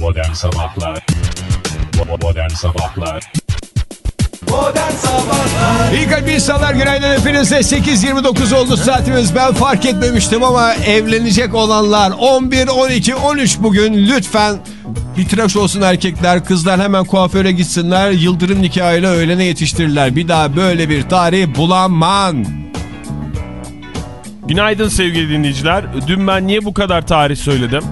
Modern Sabahlar. Modern Sabahlar. Modern Sabahlar. İyi kalp insanlar günaydın hepinize. 8.29 oldu saatimiz. Ben fark etmemiştim ama evlenecek olanlar 11, 12, 13 bugün. Lütfen bir tıraş olsun erkekler kızlar hemen kuaföre gitsinler. Yıldırım nikahıyla öğlene yetiştirirler. Bir daha böyle bir tarih bulamam. Günaydın sevgili dinleyiciler. Dün ben niye bu kadar tarih söyledim?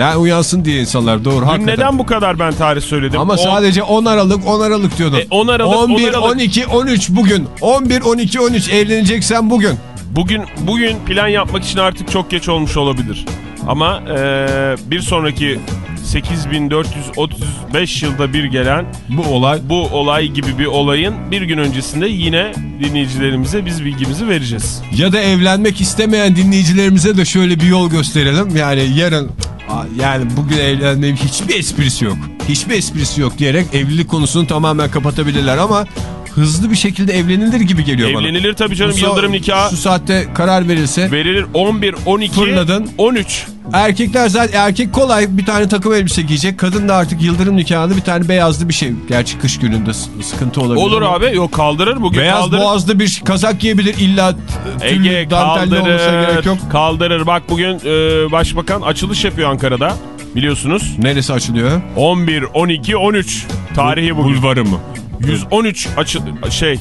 Ben uyansın diye insanlar doğru Dün hakikaten. neden bu kadar ben tarih söyledim? Ama On- sadece 10 Aralık 10 Aralık diyordun. E, 10 Aralık, 10 11, Aralık. 12, 13 bugün. 11, 12, 13 evleneceksen bugün. Bugün bugün plan yapmak için artık çok geç olmuş olabilir. Ama eee, bir sonraki 8435 yılda bir gelen Bu olay bu olay gibi bir olayın bir gün öncesinde yine dinleyicilerimize biz bilgimizi vereceğiz. Ya da evlenmek istemeyen dinleyicilerimize de şöyle bir yol gösterelim. Yani yarın "Aa, yani bugün evlenmenin hiçbir esprisi yok. Hiçbir esprisi yok diyerek evlilik konusunu tamamen kapatabilirler ama hızlı bir şekilde evlenilir gibi geliyor bana. Evlenilir tabii canım sa- yıldırım nikahı Şu saatte karar verilse verilir 11, 12, Fırladın. 13. erkekler zaten erkek kolay bir tane takım elbise giyecek. Kadın da artık yıldırım nikahında bir tane beyazlı bir şey. Gerçi kış gününde sıkıntı olabilir. Olur ama. abi yok kaldırır bugün Beyaz kaldırır. boğazlı bir kazak giyebilir illa Ege olmasına gerek kaldırır. yok. Kaldırır. Bak bugün e, başbakan açılış yapıyor Ankara'da. Biliyorsunuz. Neresi açılıyor? 11, 12, 13 tarihi bugün. Bulvarı mı? 113 açı şey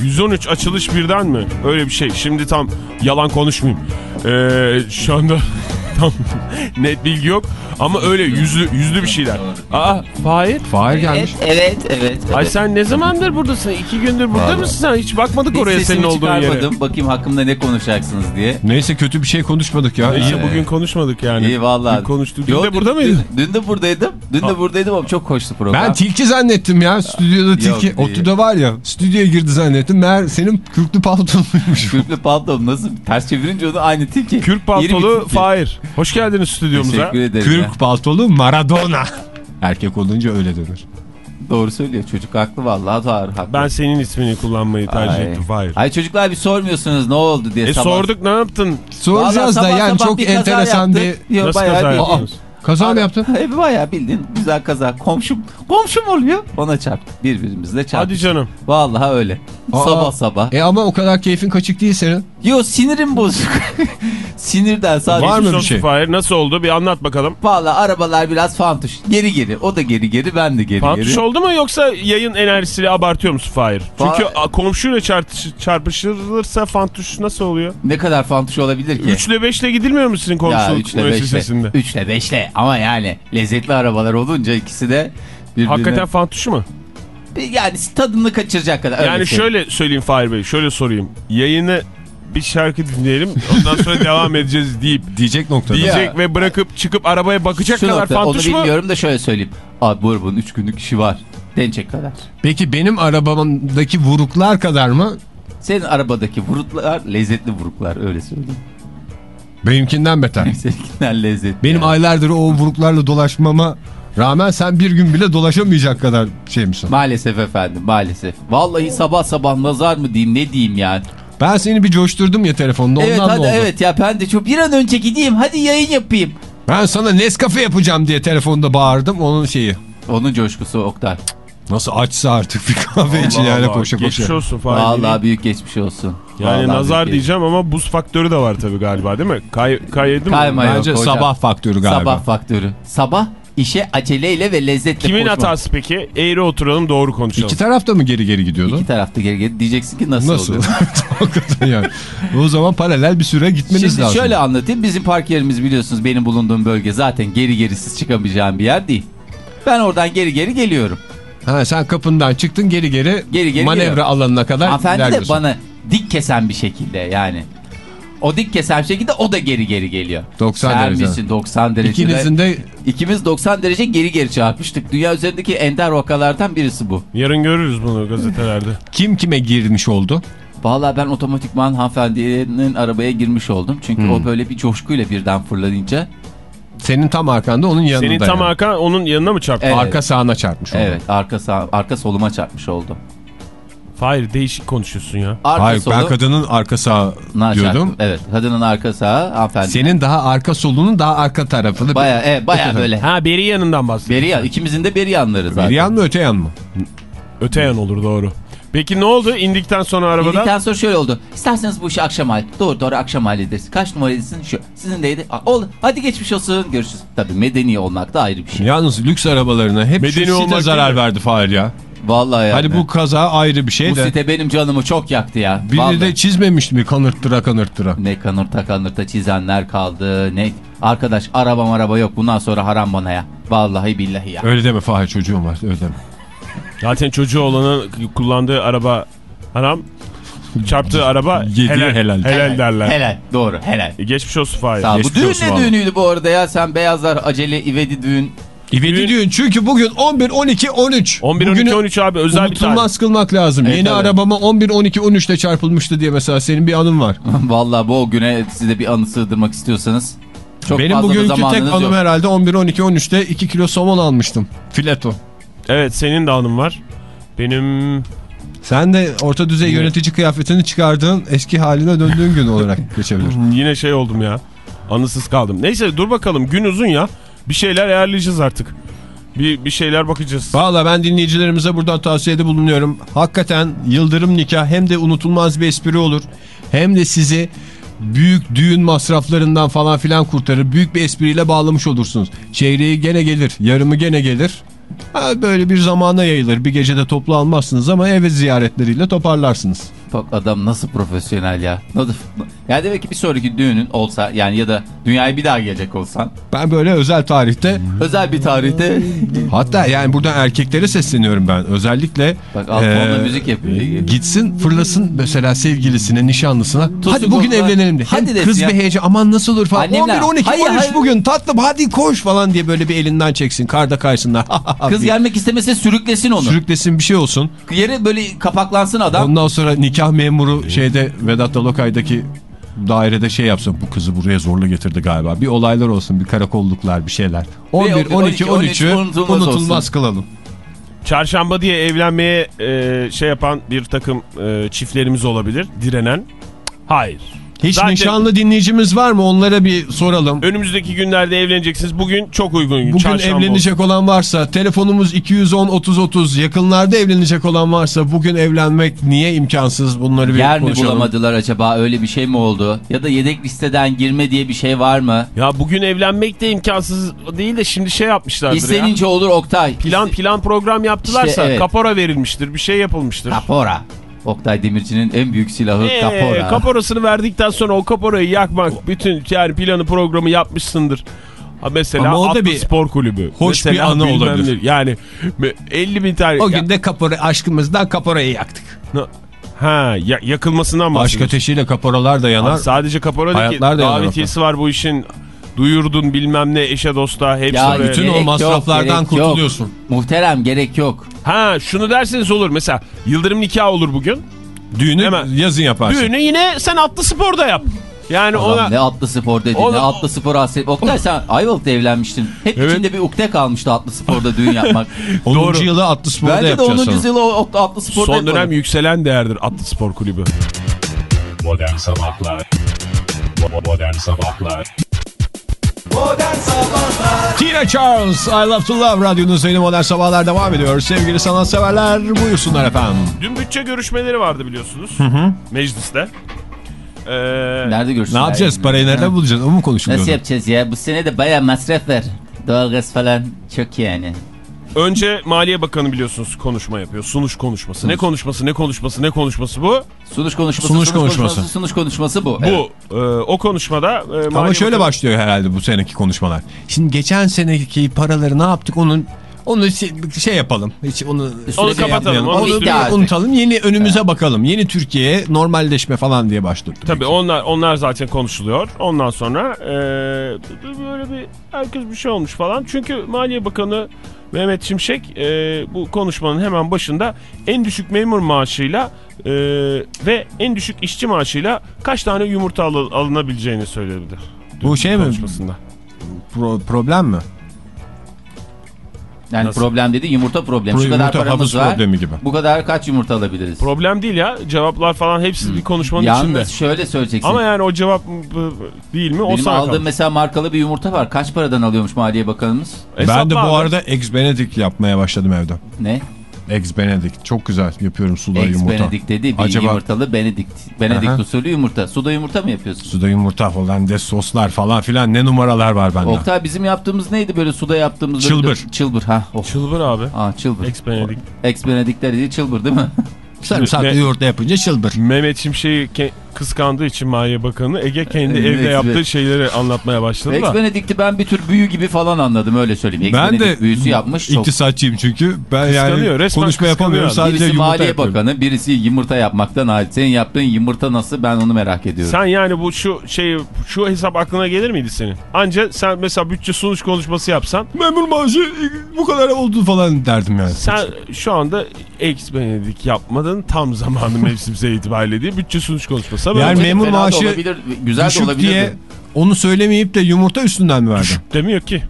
113 açılış birden mi? Öyle bir şey. Şimdi tam yalan konuşmayayım. Ee, şu anda tam net bilgi yok ama öyle yüzlü yüzlü bir şeyler. Aa Fahir. Fahir gelmiş. Evet, evet, evet. Ay sen ne zamandır buradasın? İki gündür burada Vallahi. mısın sen? Hiç bakmadık Hiç oraya senin olduğun yere. Bakayım hakkımda ne konuşacaksınız diye. Neyse kötü bir şey konuşmadık ya. Neyse bugün konuşmadık yani. İyi vallahi. Dün konuştuk. Dün Yo, de burada mıydın? Dün, dün de buradaydım. Dün de buradaydım ama çok hoştu program. Ben tilki zannettim ya. Stüdyoda tilki. değil. Otuda var ya. Stüdyoya girdi zannettim. Meğer senin kürklü paltonuymuş. Kürklü paltom nasıl ters çevirince onu aynı tilki. Kürk paltolu. Fahir. Hoş geldiniz stüdyomuza. Teşekkür ederim. Kürk paltolu Maradona. Erkek olunca öyle denir. Doğru söylüyor çocuk haklı vallahi doğru haklı. Ben senin ismini kullanmayı tercih Ay. ettim Fahir. Ay çocuklar bir sormuyorsunuz ne oldu diye. E sabah. sorduk ne yaptın? Soracağız Vallahi da yani çok enteresan yaptık. bir... Yo, Nasıl bayağı kaza yaptınız? Kaza mı yaptın? E, bayağı bildiğin güzel kaza. Komşum, komşum oluyor. Ona çarptık. Birbirimizle çarptık. Hadi canım. Vallahi öyle. Aa. Sabah sabah. E ama o kadar keyfin kaçık değil senin. Yo sinirim bozuk. Sinirden sadece. Var mı bir şey? Fahir nasıl oldu bir anlat bakalım. Vallahi arabalar biraz fantuş. Geri geri. O da geri geri ben de geri Fantuş geri. oldu mu yoksa yayın enerjisiyle abartıyor musun Fahir? Çünkü Fa- a, komşuyla çarpış, çarpışılırsa fantuş nasıl oluyor? Ne kadar fantuş olabilir ki? 3 ile 5 ile gidilmiyor mu sizin ya komşuluk 3 ile 5 müessesesinde? ile. 3 ile 5 ile. Ama yani lezzetli arabalar olunca ikisi de birbirine. Hakikaten fantuşu mu? Yani tadını kaçıracak kadar. öyle yani şöyle söyleyeyim Fahir Bey, şöyle sorayım. Yayını bir şarkı dinleyelim, ondan sonra devam edeceğiz deyip Diyecek noktada. diyecek Ya. ve bırakıp çıkıp arabaya bakacak Şu kadar nokta, onu fantuş mu? bilmiyorum da şöyle söyleyeyim. Abi bu arabanın 3 günlük işi var. Denecek kadar. Peki benim arabamdaki vuruklar kadar mı? Senin arabadaki vuruklar lezzetli vuruklar öyle söyleyeyim. Benimkinden beter. Seninkinden lezzetli. Benim yani. aylardır o vuruklarla dolaşmama rağmen sen bir gün bile dolaşamayacak kadar şey misin? Maalesef efendim maalesef. Vallahi sabah sabah nazar mı diyeyim ne diyeyim yani. Ben seni bir coşturdum ya telefonda ondan evet mı hadi oldu? evet ya ben de çok bir an önce gideyim hadi yayın yapayım. Ben sana Nescafe yapacağım diye telefonda bağırdım onun şeyi. Onun coşkusu Oktay. Nasıl açsa artık bir kahve için Allah yani Allah, koşa Geçmiş olsun Fahir. Vallahi büyük geçmiş olsun. Yani Vallahi nazar diyeceğim ama buz faktörü de var tabii galiba değil mi? Kay, kaydı mı? Kayma yok Bence hocam. sabah faktörü galiba. Sabah faktörü. Sabah işe aceleyle ve lezzetle Kimin koşmak. hatası peki? Eğri oturalım doğru konuşalım. İki tarafta mı geri geri gidiyordu? İki tarafta geri geri diyeceksin ki nasıl, Nasıl? oluyor? Hakikaten yani. O zaman paralel bir süre gitmeniz Şimdi lazım. şöyle anlatayım. Bizim park yerimiz biliyorsunuz benim bulunduğum bölge zaten geri gerisiz çıkamayacağım bir yer değil. Ben oradan geri geri geliyorum. Ha, sen kapından çıktın geri geri, Geri geri manevra geliyor. alanına kadar Hanımefendi de bana dik kesen bir şekilde yani. O dik kesen şekilde o da geri geri geliyor. 90 Sen derece. misin 90 derece. İkinizin de İkimiz 90 derece geri geri çarpıştık. Dünya üzerindeki ender vakalardan birisi bu. Yarın görürüz bunu gazetelerde. kim kime girmiş oldu? Vallahi ben otomatikman hanımefendinin arabaya girmiş oldum. Çünkü Hmm. o böyle bir coşkuyla birden fırlayınca. Senin tam arkanda onun yanında. Senin tam yani. arkan onun yanına mı çarptı? Evet. Arka sağına çarpmış oldu. Evet arka, sağ, arka soluma çarpmış oldu. Hayır değişik konuşuyorsun ya. Arka Hayır solu. ben kadının arka sağı diyordum. Evet kadının arka sağı hanımefendi. Senin daha arka solunun daha arka tarafını. Baya, evet, baya böyle. Ha beri yanından bahsediyorsun. Beri yan. İkimizin de beri yanları zaten. Bir yan mı öte yan mı? Öte yan olur doğru. Peki ne oldu indikten sonra arabadan? İndikten sonra şöyle oldu. İsterseniz bu işi akşam hal. Doğru doğru akşam hallederiz. Kaç numaralısın? Şu. Sizin deydi. Aa, oldu. Hadi geçmiş olsun. Görüşürüz. Tabii medeni olmak da ayrı bir şey. Yalnız lüks arabalarına hep Medeni şu olmak zarar mi? verdi Fahir ya. Vallahi yani. Hani bu kaza ayrı bir şey Bu de. site benim canımı çok yaktı ya. Biri Vallahi. de çizmemiş mi kanırttıra kanırttıra. Ne kanırta kanırta çizenler kaldı. Ne arkadaş araba araba yok. Bundan sonra haram bana ya. Vallahi billahi ya. Öyle deme Fahir çocuğum var öyle deme. Zaten çocuğu olanın kullandığı araba haram. Çarptığı araba Yediği helal, helal. helal, derler. Helal. Doğru helal. E, geçmiş olsun Fahir. Sağ ol. Bu Geçmiş düğün ne düğünüydü bu arada ya? Sen beyazlar acele ivedi düğün. İvedi Düğün- düğün çünkü bugün 11, 12, 13. 11, Bugünü 12, 13 abi özel bir tarih. Unutulmaz kılmak lazım. Evet, Yeni tabii. arabama 11, 12, 13'te çarpılmıştı diye mesela senin bir anın var. Vallahi bu o güne size bir anı sığdırmak istiyorsanız. Çok Benim fazla bugünkü tek anım yok. herhalde 11, 12, 13'te 2 kilo somon almıştım. Fileto. Evet senin de anın var. Benim Sen de orta düzey yönetici kıyafetini çıkardığın eski haline döndüğün gün olarak geçebilir. yine şey oldum ya. Anısız kaldım. Neyse dur bakalım gün uzun ya. Bir şeyler ayarlayacağız artık. Bir, bir şeyler bakacağız. Valla ben dinleyicilerimize buradan tavsiyede bulunuyorum. Hakikaten yıldırım nikah hem de unutulmaz bir espri olur. Hem de sizi büyük düğün masraflarından falan filan kurtarır. Büyük bir espriyle bağlamış olursunuz. Çeyreği gene gelir, yarımı gene gelir. Böyle bir zamana yayılır. Bir gecede toplu almazsınız ama ev ziyaretleriyle toparlarsınız. Bak adam nasıl profesyonel ya. Yani demek ki bir sonraki düğünün olsa yani ya da dünyaya bir daha gelecek olsan. Ben böyle özel tarihte Özel bir tarihte. hatta yani burada erkeklere sesleniyorum ben. Özellikle Bak altında eee, müzik yapıyor. Gitsin fırlasın mesela sevgilisine, nişanlısına. hadi bugün koluna. evlenelim de. Hadi Hem kız ya. bir heyecan aman nasıl olur falan. Annemler, 11, 12, hayır, 13 hayır. bugün tatlım hadi koş falan diye böyle bir elinden çeksin. Karda kaysınlar. Kız gelmek istemese sürüklesin onu. Sürüklesin bir şey olsun. Yere böyle kapaklansın adam. Ondan sonra nikah memuru şeyde Vedat Dalokay'daki dairede şey yapsın. Bu kızı buraya zorla getirdi galiba. Bir olaylar olsun bir karakolluklar bir şeyler. 11, 12, 12, 13'ü unutulmaz unutulmaz kılalım. Çarşamba diye evlenmeye e, şey yapan bir takım e, çiftlerimiz olabilir. Direnen. Hayır. Hiç Zaten nişanlı dinleyicimiz var mı? Onlara bir soralım. Önümüzdeki günlerde evleneceksiniz. Bugün çok uygun gün. Bugün Çarşamba evlenecek olan varsa telefonumuz 210 30 30 yakınlarda evlenecek olan varsa bugün evlenmek niye imkansız bunları bir Yer mi konuşalım. bulamadılar acaba öyle bir şey mi oldu? Ya da yedek listeden girme diye bir şey var mı? Ya bugün evlenmek de imkansız değil de şimdi şey yapmışlardır ya. İstenince olur Oktay. Plan plan program yaptılarsa İşte evet. kapora verilmiştir. Bir şey yapılmıştır. Kapora. Oktay Demirci'nin en büyük silahı Ee, kapora. kaporasını verdikten sonra o kaporayı yakmak bütün yani planı programı yapmışsındır. Ha mesela Ama o da bir spor kulübü. hoş Mesela bir anı olabilir. ne. Yani 50 bin tane. O gün de kapora aşkımızdan kaporayı yaktık. ha ya- yakılmasından Aşk bahsediyorsun. ateşiyle kaporalar da yanar. Abi sadece kapora değil ki davetiyesi var bu işin. Duyurdun bilmem ne eşe dosta hepsi Ya oraya. bütün o yok, masraflardan yok. kurtuluyorsun. Muhterem gerek yok. Ha şunu derseniz olur mesela yıldırım nikahı olur bugün. Düğünü Hemen. yazın yaparsın. Düğünü yine sen atlı sporda yap. Yani Adam ona ne atlı spor dedi Ona- ne atlı spor hasret. Oktay sen Ayvalık'ta evlenmiştin. Hep Evet. içinde bir ukde kalmıştı atlı sporda düğün yapmak. 10. Doğru. yılı atlı sporda Bence de yapacağız 10. sana. yılı o- o- atlı sporda son yapalım. dönem yükselen değerdir atlı spor kulübü. Modern Sabahlar Modern Sabahlar Modern Sabahlar Tina Charles, I Love to Love radyonuzda yeni modern sabahlar devam ediyor. Sevgili sanatseverler buyursunlar efendim. Dün bütçe görüşmeleri vardı biliyorsunuz. Mecliste. Ee, Nerede görüşürüz? Ne yapacağız? Parayı nereden bulacağız? O mu konuşuluyor? Nasıl yapacağız ya? Bu sene de baya masraf var. Doğalgaz falan çok yani. Önce Maliye Bakanı biliyorsunuz konuşma yapıyor. Sunuş konuşması. Ne konuşması, ne konuşması, ne konuşması bu? Sunuş konuşması, Sunuş konuşması. sunuş konuşması bu. Evet. Bu. Ee, o konuşmada e, Maliye Ama şöyle Bakanı- başlıyor herhalde bu seneki konuşmalar. Şimdi geçen seneki paraları ne yaptık onun onu şey- şey yapalım. Hiç onu Onu şey kapatalım, yapmayalım. onu onu unutalım. Yeni önümüze bakalım. Yeni Türkiye'ye normalleşme falan diye başladık. Tabii onlar onlar zaten konuşuluyor. Ondan sonra e, böyle bir herkes bir şey olmuş falan. Çünkü Maliye Bakanı Mehmet Şimşek e, bu konuşmanın hemen başında en düşük memur maaşıyla e, ve en düşük işçi maaşıyla kaç tane yumurta al- alınabileceğini söyledi. Bu şey mi? Pro- problem mi? Yani Nasıl? problem dedi yumurta problemi. Pro- Şu kadar yumurta paramız var. problemi gibi. Bu kadar kaç yumurta alabiliriz? Problem değil ya. Cevaplar falan hepsi bir konuşmanın Yalnız içinde. şöyle söyleyeceksin. Ama yani o cevap değil mi? O Benim aldığım kalmış. mesela markalı bir yumurta var. Kaç paradan alıyormuş Maliye Bakanımız? Ben de Hesapla bu abi. arada Eggs Benedict yapmaya başladım evde. Ne? Eggs Benedict. Çok güzel yapıyorum suda Eggs yumurta. Benedict dedi. Bir Acaba- yumurtalı Benedict. Benedict Aha. usulü yumurta. Suda yumurta mı yapıyorsun? Suda yumurta falan de soslar falan filan ne numaralar var bende. Oktay bizim yaptığımız neydi böyle suda yaptığımız? böyle- Çılbır. Çılbır ha. Oh. Çılbır abi. Aa çılbır. Ex Benedict. Ex Benedict'ler değil çılbır değil mi? Sarımsaklı Ne- yoğurtla yapınca çılbır. Mehmet Şimşek'i kıskandığı için Maliye Bakanı Ege kendi Evet, evde evet. yaptığı şeyleri anlatmaya başladı Ex da. Benedict'i ben bir tür büyü gibi falan anladım öyle söyleyeyim. Ex Ben de büyüsü yapmış. Çok iktisatçıyım çünkü. Ben Kıskanıyor, yani konuşma yapamıyorum sadece Birisi yumurta Maliye yapıyorum. Bakanı, birisi yumurta yapmaktan ait. Senin yaptığın yumurta nasıl ben onu merak ediyorum. Sen yani bu şu şey şu hesap aklına gelir miydi senin? Anca sen mesela bütçe sunuş konuşması yapsan Memur maaşı bu kadar oldu falan derdim yani. sen şu anda ex Benedict yapmadın tam zamanı mevsimsel itibariyle diye bütçe sunuş konuşması. Ama Yani memur maaşı olabilir, güzel de Düşük olabilir. diye onu söylemeyip de yumurta üstünden mi verdin? demiyor ki.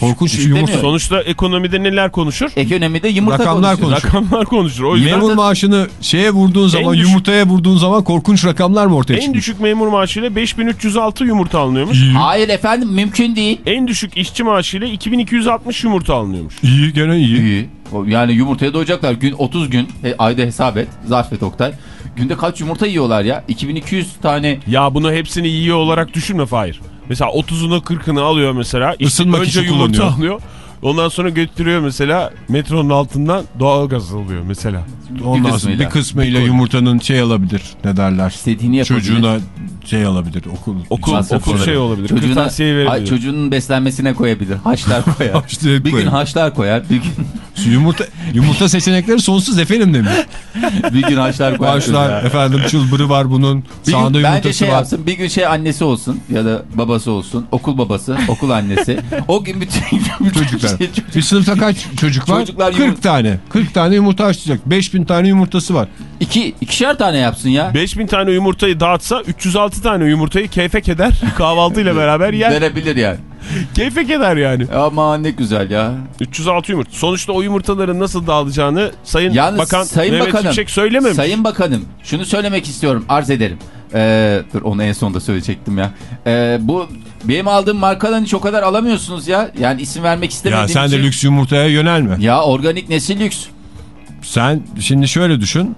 Korkunç Düşük yumurta. demiyor. Sonuçta ekonomide neler konuşur? Ekonomide yumurta Rakamlar konuşuyor. konuşuyor. Rakamlar konuşur. O yüzden Memur maaşını şeye vurduğun zaman düşük- yumurtaya vurduğun zaman korkunç rakamlar mı ortaya en çıkıyor? düşük memur maaşıyla 5306 yumurta alınıyormuş. Hayır efendim mümkün değil. En düşük işçi maaşıyla 2260 yumurta alınıyormuş. İyi gene iyi. İyi. Yani yumurtaya doyacaklar. Gün 30 gün e, ayda hesap et. Zarf et Oktay. Günde kaç yumurta yiyorlar ya? 2200 tane. Ya bunu hepsini yiyor olarak düşünme Fahir. Mesela 30'unu 40'ını alıyor mesela. İşte Isınmak önce için yumurta kullanıyor. alıyor. Ondan sonra götürüyor mesela metronun altından doğalgaz alıyor mesela. Ondan sonra kısmıyla. bir kısmıyla yumurtanın şey alabilir ne derler. İstediğini yapabilir. Çocuğuna şey alabilir okul. Okul, okul olabilir. şey olabilir. Çocuğuna, verebilir. çocuğunun beslenmesine koyabilir. Haşlar koyar. Haşlayıp bir gün koyar. haşlar koyar. Bir gün, Yumurta, yumurta seçenekleri sonsuz efendim demiş. bir gün haşlar koyar. Başlar efendim çılbırı var bunun. Bir gün Sağında bence yumurtası şey var. yapsın. Bir gün şey annesi olsun ya da babası olsun. Okul babası, okul annesi. o gün bütün, bütün Çocuklar. şey- çocuk- Bir sınıfta kaç çocuk var? Çocuklar 40 yumurta- tane. 40 tane yumurta açacak. 5000 tane yumurtası var. İki, ikişer tane yapsın ya. 5000 tane yumurtayı dağıtsa 306 tane yumurtayı keyfek eder. Kahvaltıyla beraber yer. Verebilir yani. keyfek eder yani. Aman ne güzel ya. 306 yumurta. Sonuçta o yumurtaların nasıl dağılacağını Sayın Yalnız Bakan Sayın Mehmet Bakanım, Şimşek söylememiş. Sayın Bakanım şunu söylemek istiyorum arz ederim. Ee, dur onu en sonda söyleyecektim ya. Ee, bu benim aldığım markadan hiç o kadar alamıyorsunuz ya. Yani isim vermek istemediğim Ya sen de için. lüks yumurtaya yönelme. Ya organik nesil lüks. Sen şimdi şöyle düşün.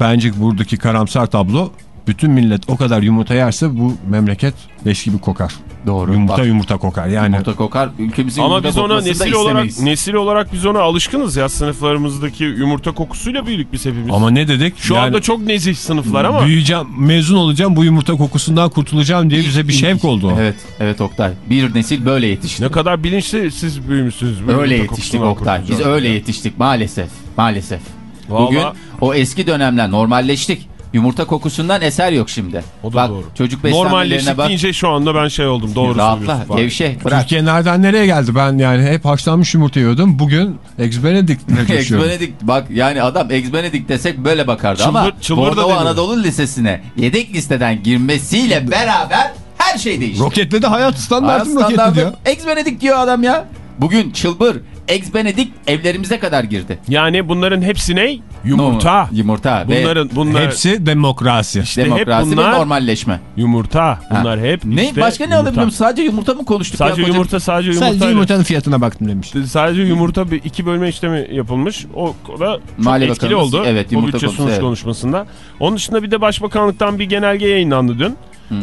Bence buradaki karamsar tablo bütün millet o kadar yumurta yerse bu memleket leş gibi kokar. Doğru. Yumurta Bak, yumurta kokar. Yani yumurta kokar. Ülkemizin Ama biz ona nesil olarak nesil olarak biz ona alışkınız ya sınıflarımızdaki yumurta kokusuyla büyüdük biz hepimiz. ama ne dedik? Şu Yani anda çok nezih sınıflar ama büyüyeceğim, mezun olacağım, bu yumurta kokusundan kurtulacağım diye bize bir şevk oldu. Evet, evet Oktay. Bir nesil böyle yetişti. ne kadar bilinçli siz büyümüşsünüz. Öyle yetiştik Oktay. Biz öyle yetiştik maalesef. Maalesef. Vallahi- Bugün o eski dönemler normalleştik. Yumurta kokusundan eser yok şimdi. O da bak doğru. çocuk beslenmelerine Normalleştik bak. deyince şu anda ben şey oldum doğru Rahatla, gevşe, bırak. Türkiye nereden nereye geldi? Ben yani hep haşlanmış yumurta yiyordum. Bugün Eggs Benedict'le Ex. Benedict bak yani adam Ex Benedict desek böyle bakardı Çılbır- ama çılbır da Bornova. Anadolu Lisesi'ne yedek listeden girmesiyle beraber her şey değişti. Roketledi hayat Hayat standartım roketledi ya. Ex Benedict diyor adam ya. Bugün çılbır Ex Benedict evlerimize kadar girdi. Yani bunların hepsi ne? Yumurta. No, yumurta Bunların bunlar Hepsi demokrasi. işte hep Demokrasi bunlar ve normalleşme. yumurta. Bunlar hep Ne işte başka ne alabilirim? Sadece yumurta mı konuştuk? Sadece ya koca- yumurta sadece yumurta. Sadece yumurtanın fiyatına baktım demiş. Sadece yumurta bir iki bölme işlemi yapılmış. O da çok Maliye etkili Bakanımız, oldu. evet, o yumurta bütçe konusu, sunuş evet. konuşmasında. Onun dışında bir de Başbakanlıktan bir genelge yayınlandı dün.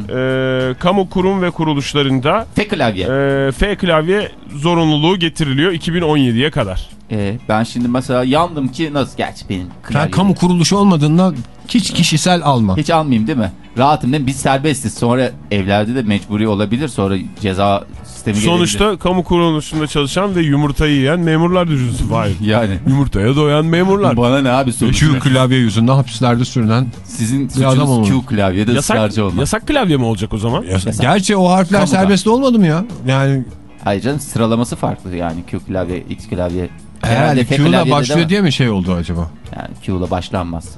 Ee, kamu kurum ve kuruluşlarında F klavye. e, F klavye zorunluluğu getiriliyor 2017'ye kadar. Ee, ben şimdi mesela yandım ki nasıl? Gerçi benim Sen klavye. kamu kuruluşu olmadığında hiç kişisel alma. Hiç almayayım değil mi? Rahatım değil mi? Biz serbestiz. Sonra evlerde de mecburi olabilir. Sonra ceza sistemi gelebilir. Sonuçta kamu kuruluşunda çalışan ve yumurtayı yiyen memurlar düşünsün. Hayır. Yani. Yumurtaya doyan memurlar. Bana ne abi sonuçta? Q klavye yüzünden hapislerde sürünen. Sizin adam suçunuz. Q klavyede Yasak, ısrarcı olmak. yasak klavye mi olacak o zaman? Gerçi o harfler Kamuda. serbest olmadı mı ya? Yani Hayır canım sıralaması farklı yani Q klavye, X klavye. herhalde F Q ile klavyede de başlıyor diye mi şey oldu acaba? Yani Q ile başlanmaz.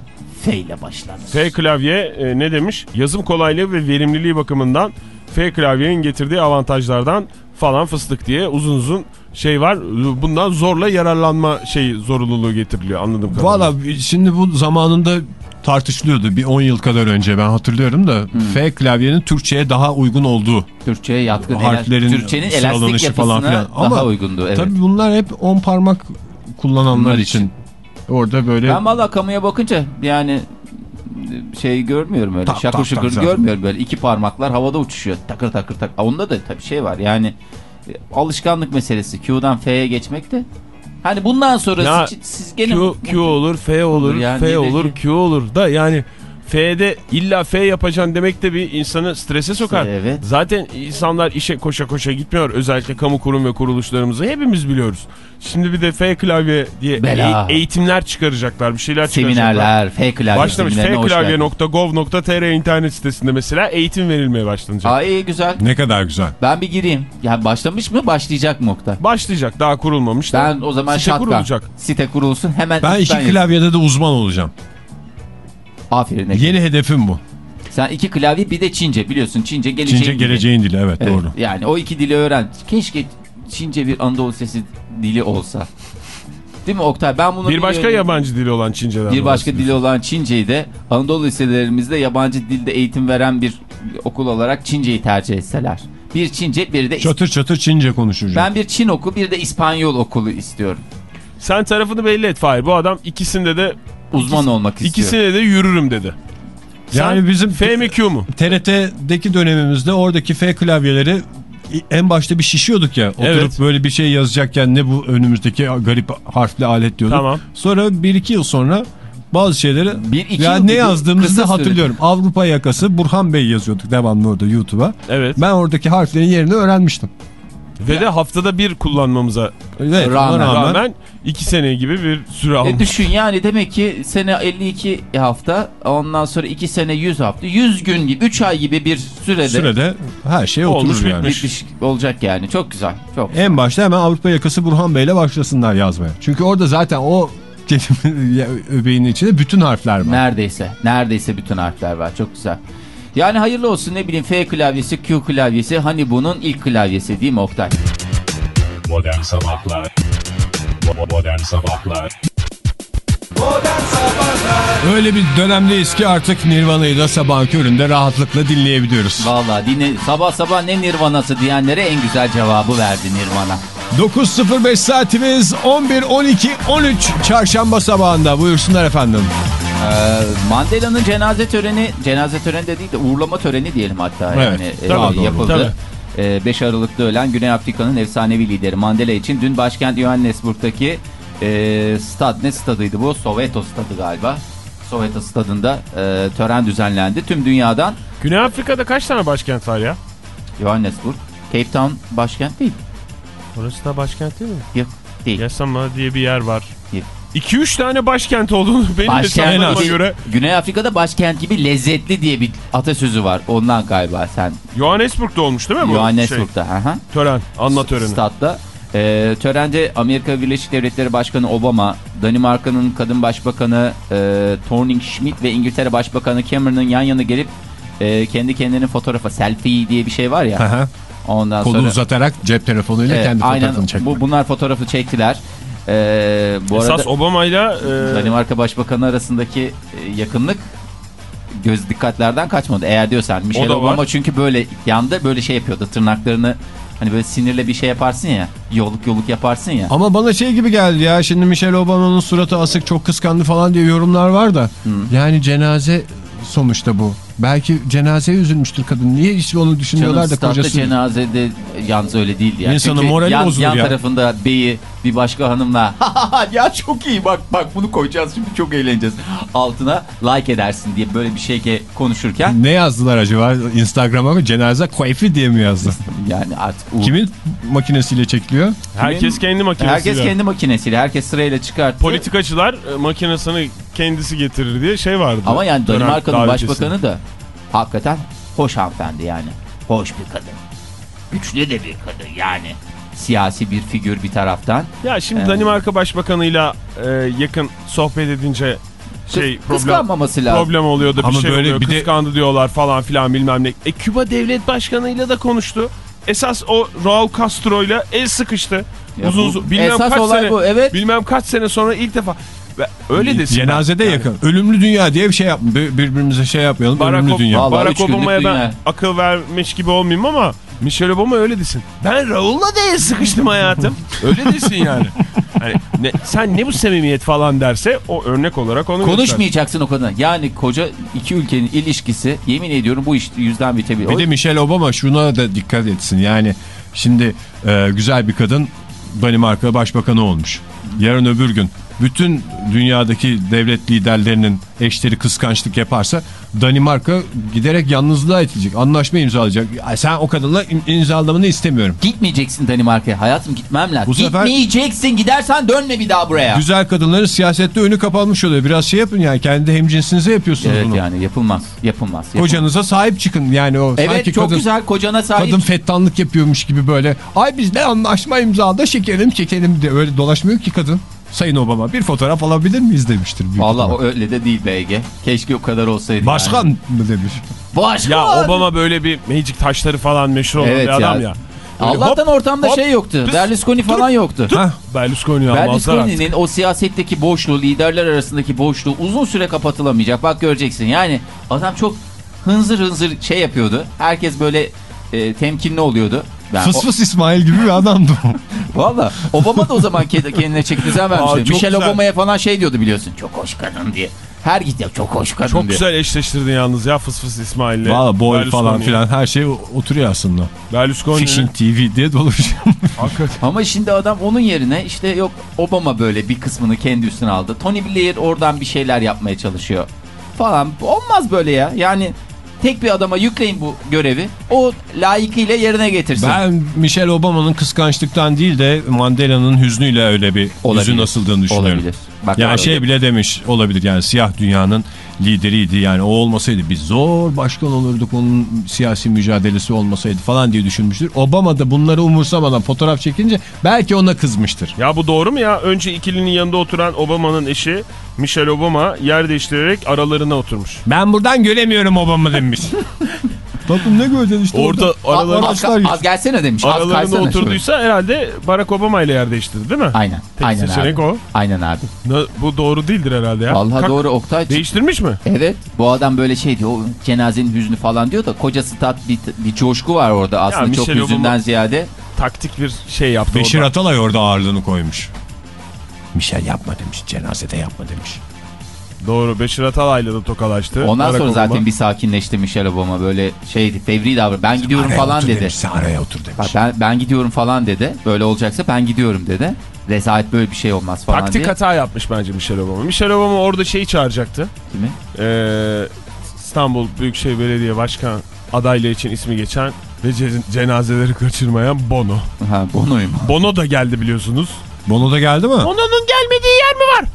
F ile başlanır. F klavye e, ne demiş? Yazım kolaylığı ve verimliliği bakımından F klavyenin getirdiği avantajlardan falan fıstık diye uzun uzun şey var. Bundan zorla yararlanma şey zorunluluğu getiriliyor anladım kadarıyla. Valla şimdi bu zamanında tartışılıyordu bir 10 yıl kadar önce ben hatırlıyorum da F klavyenin Türkçe'ye daha uygun olduğu Türkçe'ye yatkın. harflerin Türkçenin elastik yapısına falan filan. daha Ama uygundu. Evet. tabii bunlar hep 10 parmak kullananlar Bunlar için. için. Orada böyle Ben valla kamuya bakınca yani şey görmüyorum öyle Tak, şakır tak, şıkır tak görmüyorum böyle iki parmaklar havada uçuşuyor takır takır tak. Onda da tabii şey var yani e, alışkanlık meselesi Q'dan F'ye geçmek de hani bundan sonrası Ya, için siz gene Q, Q olur, F olur, Olur yani, F olur? Q olur da yani F'de illa F yapacaksın demek de bir insanı strese sokar. Evet. Zaten insanlar işe koşa koşa gitmiyor. Özellikle kamu kurum ve kuruluşlarımızı hepimiz biliyoruz. Şimdi bir de F klavye diye Bela. e- eğitimler çıkaracaklar, bir şeyler çıkaracaklar. seminerler F klavye Başlamış fklavye.gov.tr internet sitesinde mesela eğitim verilmeye başlanacak. Aa iyi güzel ne kadar güzel. ben bir gireyim yani başlamış mı başlayacak mı Oktay? Başlayacak daha kurulmamış da. Ben o zaman Site şatkan. kurulacak. Site kurulsun hemen. Ben iki klavyede de uzman olacağım. Aferin. Ege. Yeni hedefim bu. Sen iki klavye bir de Çince biliyorsun. Çince geleceğin Çince dili. geleceğin dili evet, Evet, doğru. Yani o iki dili öğren. Keşke Çince bir Anadolu sesi dili olsa. Değil mi Oktay? Ben bunu Bir başka biliyorum. yabancı dili olan Çince'den bir başka dili olan Çince'yi de Anadolu liselerimizde yabancı dilde eğitim veren bir okul olarak Çince'yi tercih etseler. Bir Çince bir de Çatır çatır Çince konuşacağım. ben bir Çin okulu bir de İspanyol okulu istiyorum. Sen tarafını belli et Fahir. Bu adam ikisinde de Uzman olmak istiyor. ikisine de yürürüm dedi. Yani Sen bizim F mi Q mu? TRT'deki dönemimizde oradaki F klavyeleri en başta bir şişiyorduk ya. Oturup Evet. böyle bir şey yazacakken ne bu önümüzdeki garip harfli alet diyorduk. Tamam. Sonra bir iki yıl sonra bazı şeyleri Bir, iki ya yıl ne yazdığımızı hatırlıyorum. Avrupa yakası Burhan Bey yazıyorduk devamlı orada YouTube'a. Evet. Ben oradaki harflerin yerini öğrenmiştim. Ve de haftada bir kullanmamıza Evet, Rağmen. rağmen, iki sene gibi bir süre E almış. düşün yani demek ki sene 52 hafta ondan sonra 2 sene 100 hafta 100 gün gibi 3 ay gibi bir sürede, sürede her şey Olmuş, oturur yani. bitmiş. olacak yani çok güzel çok En başta hemen Avrupa yakası Burhan Bey'le başlasınlar yazmaya. Çünkü orada zaten o öbeğinin içinde bütün harfler var. neredeyse neredeyse bütün harfler var çok güzel. Yani hayırlı olsun ne bileyim F klavyesi Q klavyesi hani bunun ilk klavyesi değil mi Oktay? Modern Sabahlar Modern Sabahlar Modern Sabahlar Öyle bir dönemdeyiz ki artık Nirvana'yı da sabah köründe rahatlıkla dinleyebiliyoruz. Vallahi dinle, sabah sabah ne Nirvana'sı diyenlere en güzel cevabı verdi Nirvana. 9.05 saatimiz 11, 12, 13 çarşamba sabahında buyursunlar efendim. Ee, Mandela'nın cenaze töreni, cenaze töreni de değil de uğurlama töreni diyelim hatta Evet, yani e, tabii, doğru. yapıldı. Ee, 5 Aralık'ta ölen Güney Afrika'nın efsanevi lideri Mandela için dün başkent Johannesburg'daki e, stad ne stadıydı bu? Soweto stadı galiba. Soweto stadında e, tören düzenlendi. Tüm dünyadan Güney Afrika'da kaç tane başkent var ya? Johannesburg, Cape Town başkent değil. Orası da başkent değil mi? Yok değil. Yasama diye bir yer var. Yok. 2-3 tane başkent olduğunu benim Başkent hesaplarıma gibi- göre. Güney Afrika'da başkent gibi lezzetli diye bir atasözü var. Ondan galiba sen Johannesburg'da olmuş değil mi bu Johannesburg'da. Hı hı. şey, tören, anma töreni. Statta. Ee, törende Amerika Birleşik Devletleri Başkanı Obama, Danimarka'nın kadın başbakanı e, Thorning Schmidt ve İngiltere Başbakanı Cameron'ın yan yana gelip e, kendi kendinin fotoğrafı selfie diye bir şey var ya. Aha. ondan Kolu sonra uzatarak cep telefonuyla Evet, kendi aynen fotoğrafını çekmek. bu, bunlar fotoğrafı çektiler. Ee, bu Esas arada Obama'yla e, Danimarka Başbakanı arasındaki e, yakınlık göz dikkatlerden kaçmadı. Eğer diyorsan Michelle. Obama çünkü böyle yanda böyle şey yapıyordu. Tırnaklarını hani böyle sinirle bir şey yaparsın ya. Yoluk yoluk yaparsın ya. Ama bana şey gibi geldi ya şimdi Michelle Obama'nın suratı asık çok kıskandı falan diye yorumlar var da. Yani cenaze sonuçta bu. Belki cenazeye üzülmüştür kadın. Niye hiç onu düşünüyorlar Canım da kocası. cenazede yalnız öyle değildi yani. İnsanın Çünkü morali yan, bozulur yan ya. tarafında beyi bir başka hanımla ya çok iyi bak bak bunu koyacağız şimdi çok eğleneceğiz. Altına like edersin diye böyle bir şey konuşurken Ne yazdılar acaba Instagram'a cenaze keyfi diye mi yazdı? yani artık u- Kimin makinesiyle çekiliyor? herkes kendi makinesiyle. herkes kendi makinesiyle herkes sırayla çıkarttı. Politikacılar e, makinesini kendisi getirir diye şey vardı. Ama yani Danimarka'nın başbakanı da hakikaten hoş hanımefendi yani. Hoş bir kadın. Güçlü de bir kadın yani. Siyasi bir figür bir taraftan. Ya şimdi Ee, Danimarka Başbakanı'yla e, yakın sohbet edince şey problem, Kıskanmaması lazım. problem oluyordu bir Ama şey böyle oluyor bir de- kıskandı diyorlar falan filan bilmem ne. E Küba devlet başkanıyla da konuştu. Esas o Raul Castro ile el sıkıştı. Ya uzun bu- uzun bilmem esas kaç olay sene bu, evet. bilmem kaç sene sonra ilk defa öyle desin. Cenazede Yani yakın. Ölümlü dünya diye bir şey yapma. Bir- Birbirimize şey yapmayalım. Barack, Ölümlü dünya. Vallahi Barack Obama'ya ben dünya. akıl vermiş gibi olmayayım ama Michelle Obama öyle desin. Ben Raul'la da el sıkıştım hayatım. öyle desin yani. Hani ne, sen ne bu samimiyet falan derse o örnek olarak onu göster. Konuşmayacaksın o kadına. Yani koca iki ülkenin ilişkisi yemin ediyorum bu iş yüzden bitebilir. Bir O- de Michelle Obama şuna da dikkat etsin. Yani şimdi e, güzel bir kadın Danimarka başbakanı olmuş. Yarın öbür gün bütün dünyadaki devlet liderlerinin eşleri kıskançlık yaparsa Danimarka giderek yalnızlığa itilecek. Anlaşma imzalayacak. Ya Sen o kadınla im- imzalamanı istemiyorum. Gitmeyeceksin Danimarka'ya. Hayatım gitmem lazım. Bu sefer- Gitmeyeceksin. Gidersen dönme bir daha buraya. Güzel kadınların siyasette önü kapanmış oluyor. Biraz şey yapın yani kendi hemcinsinize yapıyorsunuz Evet bunu. yani yapılmaz. Yapılmaz. yapılmaz. Kocanıza sahip çıkın yani o. Evet sanki çok kadın, güzel kocana sahip. Kadın fettanlık yapıyormuş gibi böyle. Ay biz ne anlaşma imzada şekerim çekelim diye öyle dolaşmıyor ki kadın. Sayın Obama bir fotoğraf alabilir miyiz demiştir. Valla o öyle de değil Ege. Keşke o kadar olsaydı. Başkan yani. mı demiş. Başkan. Ya Obama böyle bir magic taşları falan meşhur olan Evet bir adam ya. ya. Böyle Allah'tan hop, ortamda hop, şey yoktu. tıs, Berlusconi falan yoktu. Ha, Berlusconi. Berlusconi'nin o siyasetteki boşluğu, liderler arasındaki boşluğu uzun süre kapatılamayacak. Bak göreceksin. Yani adam çok hınzır hınzır şey yapıyordu. Herkes böyle e, temkinli oluyordu. Ben fıs fıs İsmail gibi bir adamdı o. Valla Obama da o zaman kend- kendine çeki düzen Aa, vermişti. Michelle. Obama'ya falan şey diyordu biliyorsun. Çok hoş kadın diye. Her git ya çok hoş kadın Çok diye. güzel eşleştirdin yalnız ya fıs fıs İsmail'le. Valla boy falan Berlusconi'yi. filan her şey oturuyor aslında. Berlusconi'nin Fishing TV diye dolaşıyor. Ama şimdi adam onun yerine işte yok Obama böyle bir kısmını kendi üstüne aldı. Tony Blair oradan bir şeyler yapmaya çalışıyor falan. Olmaz böyle ya. Yani tek bir adama yükleyin bu görevi. O layıkıyla yerine getirsin. Ben Michelle Obama'nın kıskançlıktan değil de Mandela'nın hüznüyle öyle bir Olabilir. yüzün asıldığını düşünüyorum. Olabilir. Bak, Yani şey bile demiş olabilir yani siyah dünyanın lideriydi yani o olmasaydı biz zor başkan olurduk onun siyasi mücadelesi olmasaydı falan diye düşünmüştür. Obama da bunları umursamadan fotoğraf çekince belki ona kızmıştır. Ya bu doğru mu ya? Önce ikilinin yanında oturan Obama'nın eşi Michelle Obama yer değiştirerek aralarına oturmuş. Ben buradan göremiyorum Obama demiş. Bakın ne göreceksin işte Orada aralarına- Az, az, az gelsene demiş. Kaysana. oturduysa herhalde Barack Obama ile yer değiştirdi değil mi? Aynen. Tek aynen seçenek abi. o. Aynen abi. Na- Bu doğru değildir herhalde ya. Vallahi Kalk- doğru Oktay. Değiştirmiş mi? Evet bu adam böyle şey diyor o cenazenin hüznü falan diyor da kocası tat bir, bir coşku var orada aslında çok Michelle hüzünden Obama- ziyade. Taktik bir şey yaptı Beşir orada. Atalay orada ağırlığını koymuş. Michel yapma demiş cenazede yapma demiş. Doğru Beşir Atalay'la da tokalaştı. Ondan Barack sonra Obama. zaten bir sakinleşti Michelle Obama böyle şeydi fevri davran. Ben gidiyorum Araya falan dedi. Demiş, sen araya otur demiş. Bak ben, ben gidiyorum falan dedi. Böyle olacaksa ben gidiyorum dedi. Rezalet böyle bir şey olmaz falan Taktik diye. hata yapmış bence Michelle Obama. Michelle Obama orada şeyi çağıracaktı. Kimi? Ee, İstanbul Büyükşehir Belediye Başkan adaylığı için ismi geçen ve ce- cenazeleri kaçırmayan Bono. Ha Bono'yu mu? Bono da geldi biliyorsunuz. Bono da geldi mi? Bono'nun gelmediği yer mi var?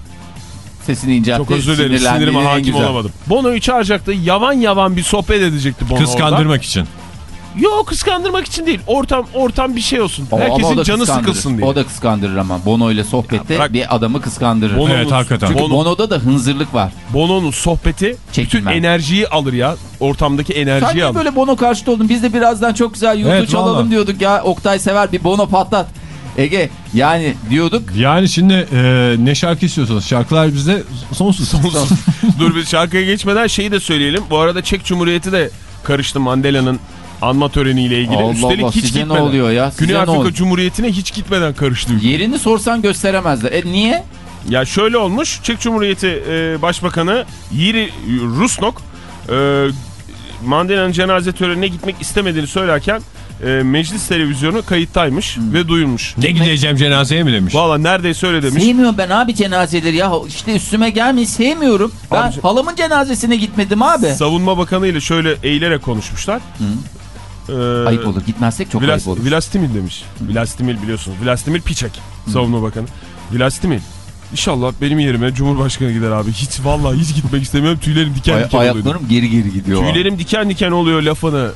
Sesini inceltti. Çok özür dilerim sinirime hakim güzel. olamadım. Bono'yu çağıracaktı. Yavan yavan bir sohbet edecekti Bono Kıskandırmak için. orada. Yok kıskandırmak için değil. Ortam ortam bir şey olsun. O- Herkesin canı sıkılsın diye. O da kıskandırır ama Bono ile sohbette Ya bırak. bir adamı kıskandırır. Bono'nun- Evet, hakikaten. Çünkü Bono- Bono'da da hınzırlık var. Bono'nun sohbeti Çekinmem. bütün enerjiyi alır ya. Ortamdaki Sen enerjiyi niye alır. böyle Bono karşıtı oldun? Biz de birazdan çok güzel YouTube Evet, çalalım vallahi. diyorduk ya. Oktay sever bir Bono patlat. Ege yani diyorduk. Yani şimdi e, ne şarkı istiyorsanız şarkılar bizde sonsuz. Dur bir şarkıya geçmeden şeyi de söyleyelim. Bu arada Çek Cumhuriyeti de karıştı Mandela'nın anma töreniyle ilgili. Allah Üstelik Allah, hiç size ne gitmeden. oluyor ya? Size Güney ne Afrika? Cumhuriyeti'ne hiç gitmeden karıştı. Yerini sorsan gösteremezler. E niye? Ya şöyle olmuş. Çek Cumhuriyeti e, Başbakanı Yiri Rusnok e, Mandela'nın cenaze törenine gitmek istemediğini söylerken e, meclis televizyonu kayıttaymış Hmm. ve duyulmuş. ne gideceğim cenazeye mi demiş. Valla neredeyse öyle demiş. Sevmiyorum ben abi cenazeleri ya. İşte üstüme gelmeyin sevmiyorum. Ben Abicim- halamın cenazesine gitmedim abi. Savunma Bakanı ile şöyle eğilerek konuşmuşlar. Ee, Ayıp olur. Gitmezsek çok Vlas, ayıp olur. Vlastimil demiş. Vlastimil biliyorsunuz. Vlastimil Piçek. Savunma Bakanı. Vlastimil. İnşallah benim yerime Cumhurbaşkanı gider abi. Hiç vallahi hiç gitmek istemiyorum. Tüylerim diken Ay- diken oluyor. ayaklarım geri geri gidiyor. Tüylerim diken diken oluyor lafını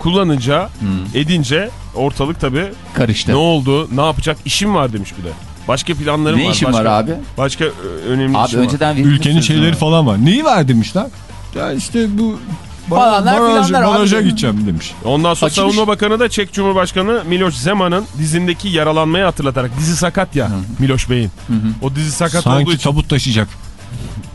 kullanınca, edince ortalık tabii Karıştı. ne oldu, ne yapacak işim var demiş bir de. Başka planlarım Ne var. işin başka, var abi? Başka e, önemli Abi işim var. önceden Ülkenin verilmiş şeyleri sözü. falan var. Neyi var demişler? Ya işte bu Falanlar baraj, filanlar abi. baraja gideceğim demiş. Ondan sonra Açılış- Savunma Bakanı da Çek Cumhurbaşkanı Miloš Zeman'ın dizindeki yaralanmayı hatırlatarak dizi sakat ya Miloš Bey'in. O dizi sakat olduğu Sanki için tabut taşıyacak.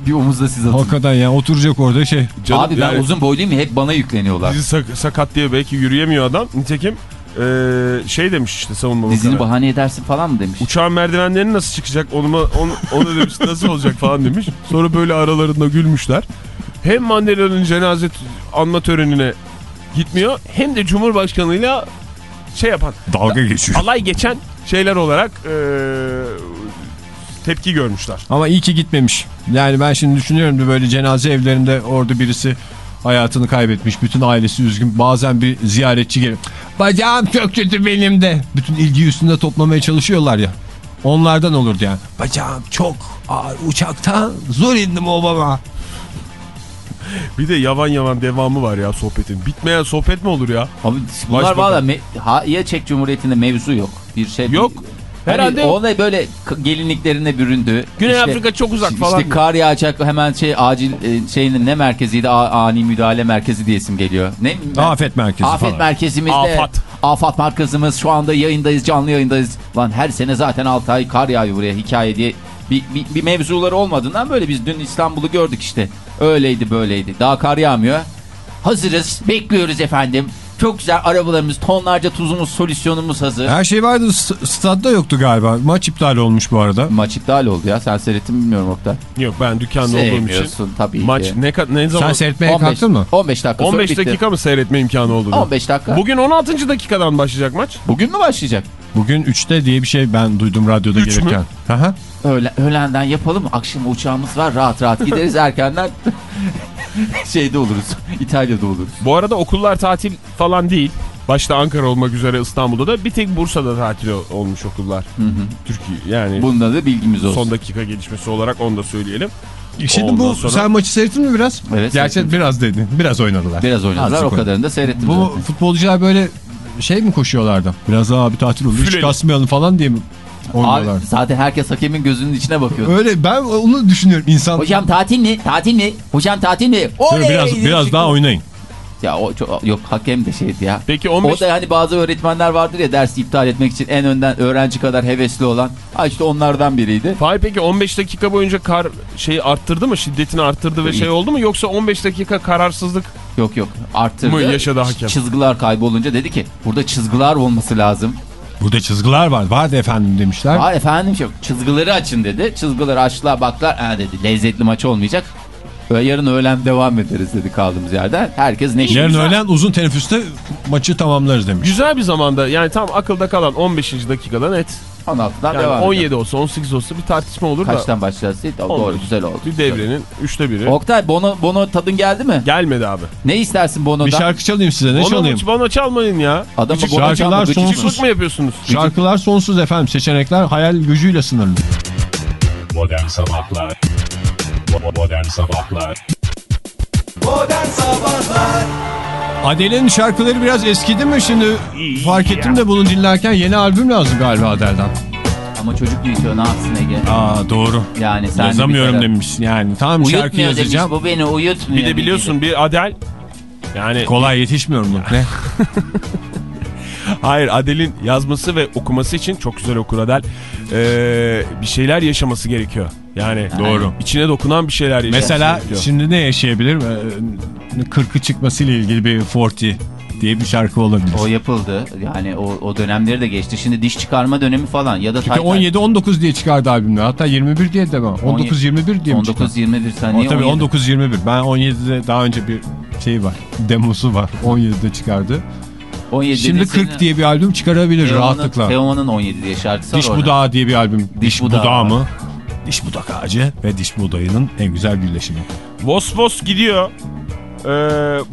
Bir omuzda siz atın. Hakikaten ya oturacak orada şey. canım- Abi ben yani uzun boyluyum hep bana yükleniyorlar. dizi sak- sakat diye belki yürüyemiyor adam. Nitekim e, şey demiş işte Savunma Dizini Bakanı. bahane edersin falan mı demiş. Uçağın merdivenlerini nasıl çıkacak onu, onu, onu demiş nasıl olacak falan demiş. Sonra böyle aralarında gülmüşler. Hem Mandela'nın cenaze anma törenine gitmiyor hem de Cumhurbaşkanı'yla şey yapan Dalga geçiyor. alay geçen şeyler olarak e, tepki görmüşler. Ama iyi ki gitmemiş. Yani ben şimdi düşünüyorum da böyle cenaze evlerinde orada birisi hayatını kaybetmiş. Bütün ailesi üzgün. Bazen bir ziyaretçi gelip bacağım çok kötü benim de. Bütün ilgiyi üstünde toplamaya çalışıyorlar ya. Onlardan olurdu yani. Bacağım çok ağır uçaktan zor indim obama. Bir de yavan yavan devamı var ya sohbetin. Bitmeyen sohbet mi olur ya? Abi bunlar Başbakan. valla ya Çek Cumhuriyeti'nde mevzu yok. Bir şey Yok. Hani Herhalde- ona böyle k- gelinliklerine büründü. Güney İşte- Afrika çok uzak işte falan. kar yağacak hemen şey acil e, şeyinin ne merkeziydi? Ani müdahale merkezi diye isim geliyor. Ne? Afet merkezi Afet falan. merkezimizde. Afat. Afat merkezimiz şu anda yayındayız canlı yayındayız. Lan her sene zaten 6 ay kar yağıyor buraya hikaye diye. Bir, bir, bir mevzuları olmadığından böyle biz dün İstanbul'u gördük işte. Öyleydi böyleydi. Daha kar yağmıyor. Hazırız bekliyoruz efendim. Çok güzel arabalarımız tonlarca tuzumuz solüsyonumuz hazır. Her şey vardı st- stadda yoktu galiba. Maç iptal olmuş bu arada. Maç iptal oldu ya sen seyrettin mi bilmiyorum Oktay. Yok ben dükkanda olduğum için. Tabii Maç ki. ne, ne zaman? Sen seyretmeye 15, kalktın mı? 15 dakika sonra 15 bitti. dakika mı seyretme imkanı oldu? 15 dakika. Bugün 16. dakikadan başlayacak maç. Bugün mü başlayacak? Bugün 3'te diye bir şey ben duydum radyoda Üç mü? gelirken. Aha. Öğle, öğlenden yapalım. Akşam uçağımız var. Rahat rahat gideriz erkenden. Şeyde oluruz. İtalya'da oluruz. Bu arada okullar tatil falan değil. Başta Ankara olmak üzere İstanbul'da da bir tek Bursa'da tatil olmuş okullar. Türkiye yani Bunda da bilgimiz olsun. son dakika gelişmesi olarak onu da söyleyelim. Şimdi Ondan bu sonra- sen maçı seyrettin mi biraz? Evet, Gerçi biraz dedin. Biraz oynadılar. Biraz oynadılar. Azıcık O kadarını da seyrettim Bu zaten. futbolcular böyle şey mi koşuyorlardı? Biraz daha bir tatil olur. Hiç kasmayalım falan diye mi oynuyorlar? Abi, zaten herkes hakemin gözünün içine bakıyor. Öyle ben onu düşünüyorum insan. Hocam tatil mi? Tatil mi? Hocam tatil mi? Oley! biraz biraz daha oynayın. Ya o çok, yok hakem de şeydi ya. Peki 15 O da hani bazı öğretmenler vardır ya dersi iptal etmek için en önden öğrenci kadar hevesli olan. Ha işte onlardan biriydi. Fahir peki 15 dakika boyunca kar şeyi arttırdı mı? Şiddetini arttırdı ve şey oldu mu? Yoksa 15 dakika kararsızlık Yok yok arttırdı. Mı yaşadı hakem? Çizgiler kaybolunca dedi ki burada çizgiler olması lazım. Burada çizgiler var. Vardı efendim demişler. Aa efendim yok çizgileri açın dedi. Çizgileri açtılar baklar ha dedi lezzetli maç olmayacak. Ve yarın öğlen devam ederiz dedi kaldığımız yerden. Herkes neşeli. Yarın öğlen uzun teneffüste maçı tamamlarız demiş. güzel bir zamanda yani tam akılda kalan 15. dakikada net. 16'dan Yani devam 17 edelim. olsa 18 olsa bir tartışma olur da. Kaçtan başlayacağız? değil? Doğru 15. güzel oldu. Bir devrenin üçte biri. Oktay Bono, Bono tadın geldi mi? Gelmedi abi. Ne istersin Bono'dan? Bir şarkı çalayım size. Ne Onu çalayım? bana çalmayın ya. Adamı Gıcık- Bono şarkılar çalma, sonsuz. Mı yapıyorsunuz? Şarkılar sonsuz efendim. Seçenekler hayal gücüyle sınırlı. Modern Sabahlar Modern Sabahlar Modern Sabahlar Adele'nin şarkıları biraz eskidi mi şimdi? Fark ettim de bunu dinlerken yeni albüm lazım galiba Adele'den. Ama çocuk büyütüyor ne yapsın Ege? Aa doğru. Yani sen de Yazamıyorum kere- demiş. Yani tamam şarkı Uyutmuyor demiş yazacağım. bu beni uyutmuyor. Bir de biliyorsun bir Adel yani Kolay yetişmiyorum bak ne? hayır Adel'in yazması ve okuması için çok güzel okur Adel. Ee, bir şeyler yaşaması gerekiyor. Yani Doğru. içine dokunan bir şeyler yaşaması Mesela gerekiyor. şimdi ne yaşayabilir? Ee, 40'ı çıkmasıyla ilgili bir 40 diye bir şarkı olabilir. O yapıldı. Yani o, o dönemleri de geçti. Şimdi diş çıkarma dönemi falan ya da Çünkü 17-19 diye çıkardı albümler. Hatta 21 diye de mi? 19-21 diye mi çıktı? 19 21 O, saniye. tabii 17. 19-21. Ben 17'de daha önce bir şey var. Demosu var. 17'de çıkardı. 17 Şimdi dediğin 40 diye bir albüm çıkarabilir Teoman'ın- rahatlıkla. Teoman'ın 17 diye şarkısı Diş var orada. budağı diye bir albüm. Diş, budağı. budağı mı? Diş budak ağacı ve diş budağının en güzel birleşimi. Vos Vos gidiyor. Ee,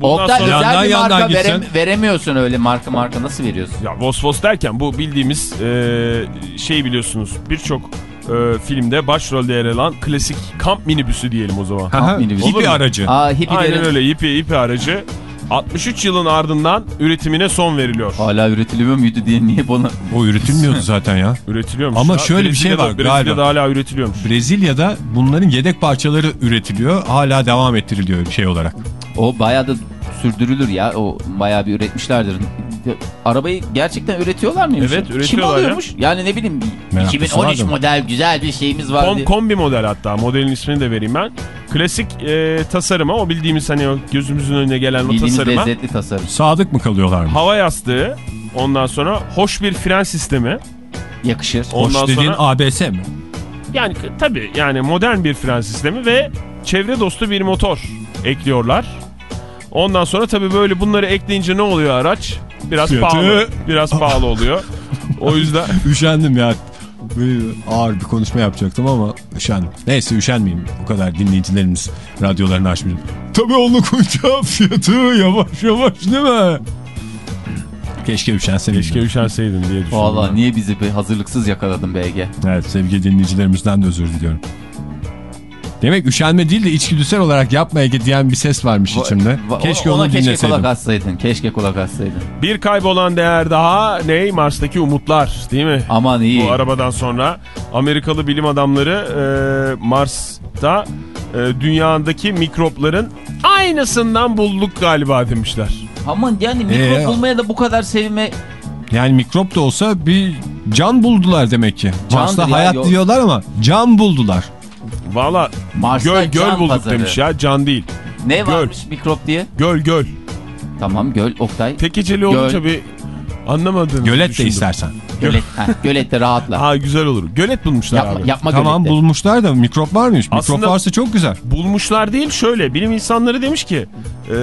bundan Oktay sonra... Yandan bir yandan marka gitsen. verem- veremiyorsun öyle marka marka nasıl veriyorsun? Ya Vos Vos derken bu bildiğimiz e, şey biliyorsunuz birçok e, filmde başrolde yer alan klasik kamp minibüsü diyelim o zaman. Haha, minibüs. Hippie aracı. Aa Aynen öyle ipi ipi aracı. 63 yılın ardından üretimine son veriliyor. Hala üretiliyor muydu diye niye bana... O üretilmiyordu zaten ya. Üretiliyormuş Ama ya. şöyle bir şey var Brezilya'da galiba. hala üretiliyormuş. Brezilya'da bunların yedek parçaları üretiliyor. Hala devam ettiriliyor şey olarak. O bayağı da sürdürülür ya. O bayağı bir üretmişlerdir. Arabayı gerçekten üretiyorlar mıymış? Evet, Kim üretiyorlar ya. alıyormuş? Yani ne bileyim Meraklısı 2013 vardır. model güzel bir şeyimiz var. Kom, diye. kombi model hatta. Modelin ismini de vereyim ben. Klasik e, tasarıma o bildiğimiz hani gözümüzün önüne gelen o Bildiğimiz tasarıma. lezzetli tasarım. Sadık mı kalıyorlar mı? Hava yastığı. Ondan sonra hoş bir fren sistemi. Yakışır. Ondan Hoş dediğin sonra ABS mi? yani tabii yani modern bir fren sistemi ve çevre dostu bir motor ekliyorlar. Ondan sonra tabii böyle bunları ekleyince ne oluyor araç? Biraz Fiyatı- pahalı. Biraz pahalı oluyor. O yüzden Üşendim ya. Böyle ağır bir konuşma yapacaktım ama üşendim. Neyse üşenmeyeyim. O kadar dinleyicilerimiz radyolarını açmayacak. Tabii onu koyacağım fiyatı yavaş yavaş değil mi? Keşke üşenseydim. keşke üşenseydin diye düşündüm. Valla niye bizi hazırlıksız yakaladın BG? Evet sevgili dinleyicilerimizden de özür diliyorum. Demek üşenme değil de içgüdüsel olarak yapmaya diyen bir ses varmış içimde. Keşke ona onu keşke dinleseydim. kulak assaydın. Keşke kulak assaydın. Bir kaybolan değer daha ne? Mars'taki umutlar değil mi? Aman iyi. Bu arabadan sonra Amerikalı bilim adamları e, Mars'ta e, dünyadaki mikropların aynısından bulduk galiba demişler. Aman yani mikrop Ee, bulmaya da bu kadar sevme. Yani mikrop da olsa bir can buldular demek ki. Candır Mars'ta ya, hayat yok. diyorlar ama can buldular. Valla Mars'ta göl göl can bulduk pazarı. demiş ya can değil. Ne Göl. varmış mikrop diye? Göl göl. Tamam göl Oktay. Tek geceli olunca bir anlamadığını Gölet de istersen. Gölet, ha, gölette rahatla. Ha güzel olur. Gölet bulmuşlar yapma abi. yapma Tamam gölette. bulmuşlar da mikrop var mıymış? Mikrop Aslında- varsa çok güzel. Bulmuşlar değil şöyle bilim insanları demiş ki e,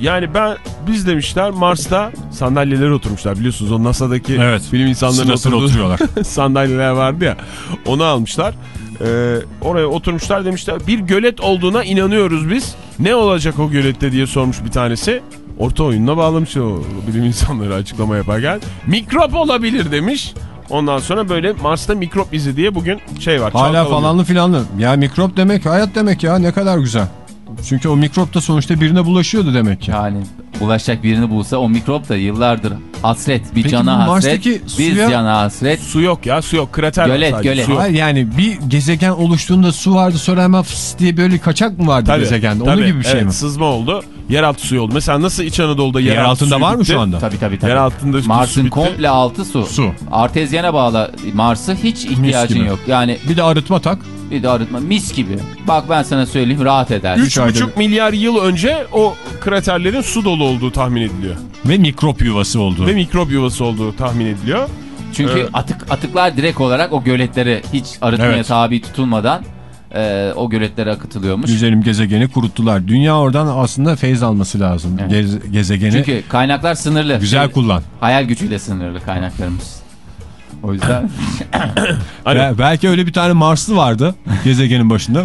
yani ben biz demişler Mars'ta sandalyelere oturmuşlar biliyorsunuz o NASA'daki Evet. bilim insanları Sıra sıra oturuyorlar. sandalyeler vardı ya onu almışlar. E, oraya oturmuşlar demişler bir gölet olduğuna inanıyoruz biz. Ne olacak o gölette diye sormuş bir tanesi. Orta oyununa bağlamış o bilim insanları açıklama yaparken. Mikrop olabilir demiş. Ondan sonra böyle Mars'ta mikrop izi diye bugün şey var. Hala falanlı filanlı. Ya mikrop demek hayat demek ya ne kadar güzel. Çünkü o mikrop da sonuçta birine bulaşıyordu demek ki. Yani bulaşacak birini bulsa o mikrop da yıllardır hasret. Bir Peki cana hasret. Mars'taki Bir suya- cana hasret. Su yok ya su yok. Krater var Gölet, sadece, gölet. su yok. Hayır yani bir gezegen oluştuğunda su vardı sonra hemen fıs diye böyle kaçak mı vardı Tabii, gezegende? Onun tabii. gibi bir şey evet, mi? Sızma oldu. Yeraltı suyu oldu. Mesela nasıl İç Anadolu'da Yer yeraltı altında suyu var mı bitti? şu anda? Tabii tabii tabii. Yer altında Mars'ın komple altı su. Su. Artezyene bağlı Mars'ı hiç ihtiyacın yok. Yani Bir de arıtma tak. Bir de arıtma mis gibi. Bak ben sana söyleyeyim rahat eder. Üç ayda 3,5 milyar yıl önce o kraterlerin su dolu olduğu tahmin ediliyor. Ve mikrop yuvası oldu. Ve mikrop yuvası olduğu tahmin ediliyor. Çünkü Evet. atık atıklar direkt olarak o göletlere hiç arıtmaya Evet. tabi tutulmadan e, o göletlere akıtılıyormuş. Güzelim gezegeni kuruttular. Dünya oradan aslında feyz alması lazım. Evet. Gez- gezegeni Çünkü kaynaklar sınırlı. güzel Şey, kullan. Hayal gücüyle sınırlı kaynaklarımız. O yüzden Hani Be- belki öyle bir tane Marslı vardı gezegenin başında.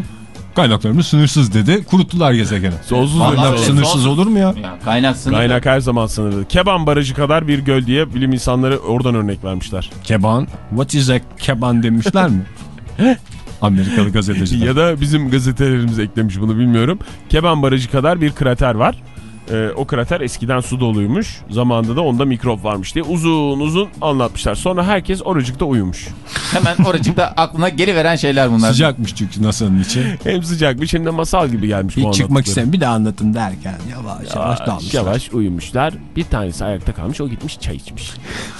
Kaynaklarımız sınırsız dedi. Kuruttular gezegeni. sonsuz öyle. Sınırsız olur mu ya? yani kaynak sınırlı. Kaynak her zaman sınırlı. Keban barajı kadar bir göl diye bilim insanları oradan örnek vermişler. Keban. What is a keban demişler mi? Amerikalı gazeteciler. Ya da bizim gazetelerimiz eklemiş bunu bilmiyorum. Keban barajı kadar bir krater var. Ee, o krater eskiden su doluymuş. Zamanında da onda mikrop varmış diye uzun uzun anlatmışlar. Sonra herkes oracıkta uyumuş. Hemen oracıkta aklına geri veren şeyler bunlar. Sıcakmış çünkü NASA'nın içi. Hem sıcakmış hem de masal gibi gelmiş bu Hiç çıkmak anlattıkları. istem. Bir de anlatın derken yavaş yavaş Yavaş dalmışlar. yavaş uyumuşlar. Bir tanesi ayakta kalmış o gitmiş çay içmiş.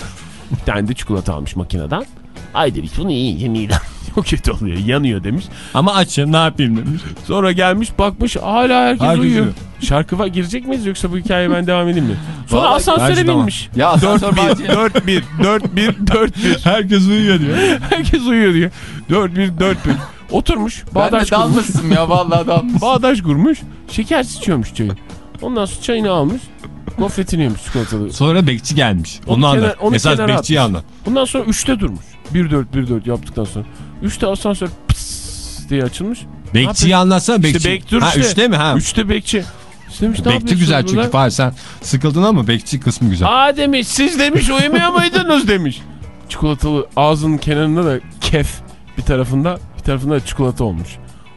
bir tane de çikolata almış makineden. Ay demiş bunu iyi midem çok kötü oluyor yanıyor demiş. Ama açım ne yapayım demiş. Sonra gelmiş bakmış hala herkes Herkes uyuyor. uyuyor. Şarkı var girecek miyiz yoksa bu hikayeye ben devam edeyim mi? Sonra Vallahi asansöre bence binmiş. Ya asansör 4-1, 4-1, 4-1, 4-1. Herkes uyuyor diyor. Herkes uyuyor diyor. 4-1, 4-1. Oturmuş, ben de bağdaş kurmuş. dalmışsın ya vallahi dalmışsın. Bağdaş kurmuş, şeker içiyormuş çayı. Ondan sonra çayını almış, gofretini yemiş çikolatalı. Sonra bekçi gelmiş. Onu Onu, anlat. onu Esas kenara bekçiyi anlat. Bundan sonra 3'te durmuş. 1-4, 1-4 yaptıktan sonra. 3'te asansör pıs diye açılmış. Bekçiyi anlatsana bekçi. İşte bek dur ha, üçte mi? Ha. 3'te bekçi. Demiş, Bekçi güzel çünkü? Fahir sen sıkıldın ama bekçi kısmı güzel. Aa demiş siz demiş uyumuyor muydunuz demiş. Çikolatalı ağzının kenarında da kef bir tarafında bir tarafında da çikolata olmuş.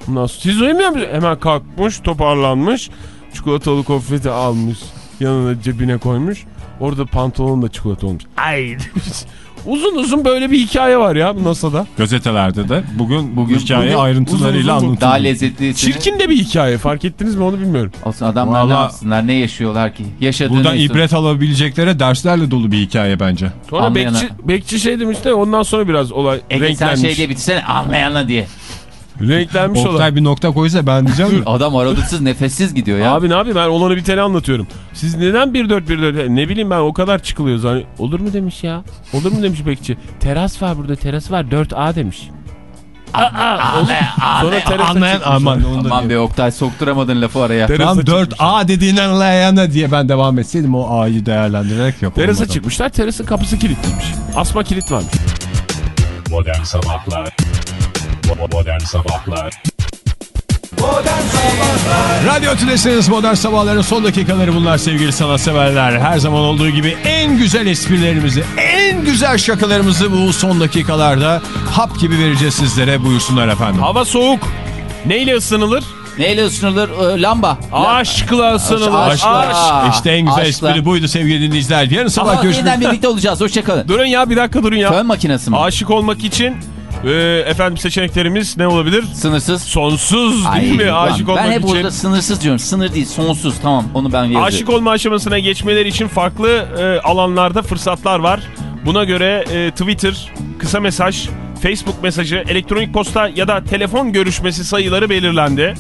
Ondan sonra siz uyumuyor musunuz? Hemen kalkmış toparlanmış çikolatalı konfeti almış. yanına cebine koymuş. Orada pantolon da çikolata olmuş. Ay demiş. Uzun uzun böyle bir hikaye var ya bu NASA'da. Gazetelerde de bugün, bu hikaye bugün ayrıntılarıyla anlatıldı. Daha lezzetli. Çirkin de bir hikaye fark ettiniz mi onu bilmiyorum. Olsun adamlar ne Vallahi- yapsınlar ne yaşıyorlar ki? Yaşadığını Buradan yaşıyor. ibret alabileceklere derslerle dolu bir hikaye bence. Sonra Anlayana- bekçi, bekçi şey demiş de ondan sonra biraz olay Ege sen renklenmiş. şey diye bitsene anlayana diye. Renklenmiş olay. Oktay bir nokta koysa ben diyeceğim. Adam aralıksız nefessiz gidiyor ya. Abi ne yapayım ben olanı biteni anlatıyorum. Siz neden 1414 ne bileyim ben o kadar çıkılıyoruz hani olur mu demiş ya. Olur mu demiş bekçi. Teras var burada teras var 4A demiş. Aa. Sonra terasa Anlayan aman Aman be Oktay sokturamadın lafı araya. Terasa Tam çıkmış. 4A dediğin anlayana diye ben devam etseydim o A'yı değerlendirerek yapamadım. Terasa çıkmışlar terasın kapısı kilitliymiş. Asma kilit varmış. Modern Sabahlar Modern Sabahlar Modern Sabahlar Radyo Tülesi'niz Modern Sabahların son dakikaları bunlar sevgili sanatseverler. Her zaman olduğu gibi en güzel esprilerimizi, en güzel şakalarımızı bu son dakikalarda hap gibi vereceğiz sizlere. Buyursunlar efendim. Hava soğuk. Neyle ısınılır? Neyle ısınılır? Ee, lamba. Aşkla ısınılır. Aşkla. Aşk. İşte en güzel Aşkla. espri buydu sevgili dinleyiciler. Yarın sabah görüşmek yeniden birlikte olacağız. Hoşçakalın. Durun ya bir dakika durun ya. Fön makinesi mi? Aşık olmak için e, efendim seçeneklerimiz ne olabilir? Sınırsız. Sonsuz değil mi? Ay, Aşık ben olmak hep için. orada sınırsız diyorum. Sınır değil sonsuz. Tamam onu ben yazıyorum. Aşık olma aşamasına geçmeleri için farklı e, alanlarda fırsatlar var. Buna göre e, Twitter, kısa mesaj, Facebook mesajı, elektronik posta ya da telefon görüşmesi sayıları belirlendi.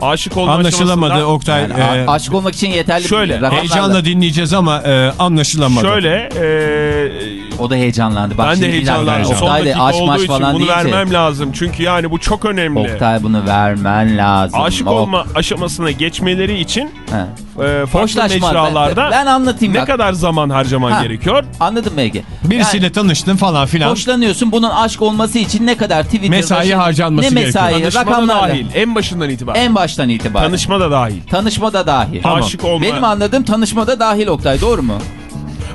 Aşık olma Anlaşılamadı Oktay. Yani a- aşık olmak için yeterli şöyle, bir heyecanla dinleyeceğiz ama e, anlaşılamadı. Şöyle e, O da heyecanlandı. Bak ben de heyecanlandım. Oktay da aşk için falan bunu deyince. vermem lazım. Çünkü yani bu çok önemli. Oktay bunu vermen lazım. Aşık olma aşamasına geçmeleri için He. E, farklı Hoşlaşma. mecralarda Ben, ben anlatayım ne bak. kadar zaman harcaman Ha. gerekiyor? Anladın mı Ege? Birisiyle Yani tanıştın falan filan. hoşlanıyorsun. Bunun aşk olması için ne kadar Twitter Mesai harcanması Ne mesai? Tanışma da Rakamlarla. dahil. En başından itibaren. En baştan itibaren. Tanışma da dahil. Tanışma da dahil. Tamam. Aşık olma. Benim anladığım tanışma da dahil Oktay doğru mu?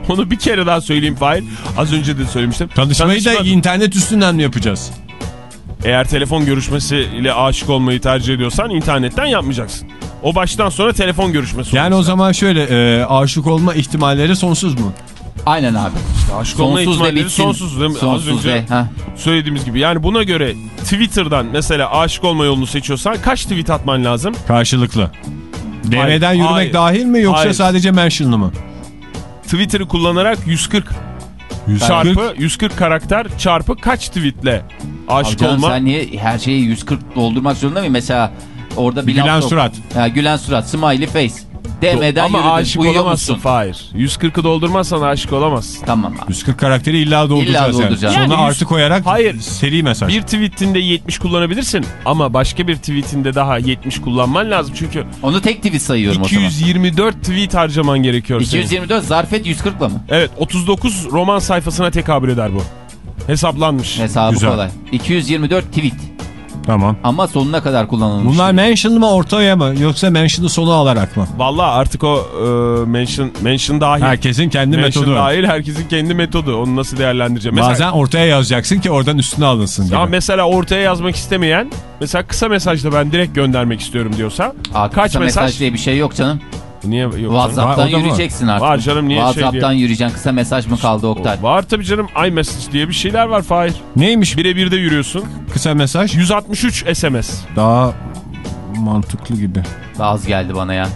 Onu bir kere daha söyleyeyim Fahir. Az önce de söylemiştim. Tanışmayı da Tanışma- internet üstünden mi yapacağız? Eğer telefon görüşmesiyle aşık olmayı tercih ediyorsan internetten yapmayacaksın. O baştan sonra telefon görüşmesi Yani o olması zaman şöyle e, aşık olma ihtimalleri sonsuz mu? Aynen abi. lazım. aşık olma Sonsuz de ihtimalleri bitsin. sonsuz değil mi? Az Sonsuz önce de. Ha. söylediğimiz gibi. Yani buna göre Twitter'dan mesela aşık olma yolunu seçiyorsan kaç tweet atman lazım? Karşılıklı. DM'den yürümek hayır. dahil mi yoksa Hayır. sadece mentionlı mı? Twitter'ı kullanarak 140 çarpı 140 karakter çarpı kaç tweetle aşık Abi canım olma? sen niye her şeyi 140 doldurmak zorunda mıyım? Mesela orada bir Gülen laf surat. Ha, gülen surat. Smiley face. DM'den Ama yürüdün. aşık Uyuyor olamazsın musun? Fahir. 140'ı doldurmazsan aşık olamazsın. Tamam abi. 140 karakteri illa dolduracağız yani. dolduracağız. Sonra Yani yüz- artı koyarak Hayır. seri mesaj. Bir tweetinde 70 kullanabilirsin ama başka bir tweetinde daha 70 kullanman lazım. Çünkü Onu tek tweet sayıyorum o zaman. 224 tweet harcaman gerekiyor senin. 224 zarfet 140'la mı? Evet 39 roman sayfasına tekabül eder bu. Hesaplanmış. Hesabı Güzel. kolay. 224 tweet. Tamam. Ama sonuna kadar kullanılmış. Bunlar mentionlı mı ortaya mı yoksa mention'ı sonu alarak mı? Vallahi artık o e, mention, mention dahil. Herkesin kendi mention metodu. dahil herkesin kendi metodu. Onu nasıl değerlendireceğim? Mesela, Bazen ortaya yazacaksın ki oradan üstüne alınsın gibi. ya mesela ortaya yazmak istemeyen mesela kısa mesajda ben direkt göndermek istiyorum diyorsa Aa, kaç kısa mesaj? mesaj diye bir şey yok canım. Niye yok? Var, WhatsApp'tan mı? yürüyeceksin artık. Var canım, niye şey WhatsApp'tan yürüyeceksin. Kısa mesaj mı kaldı Oktay? Var tabii canım iMessage diye bir şeyler var Fahir. Neymiş Birebir de yürüyorsun. kısa mesaj? 163 SMS. Daha mantıklı gibi. Az geldi bana ya.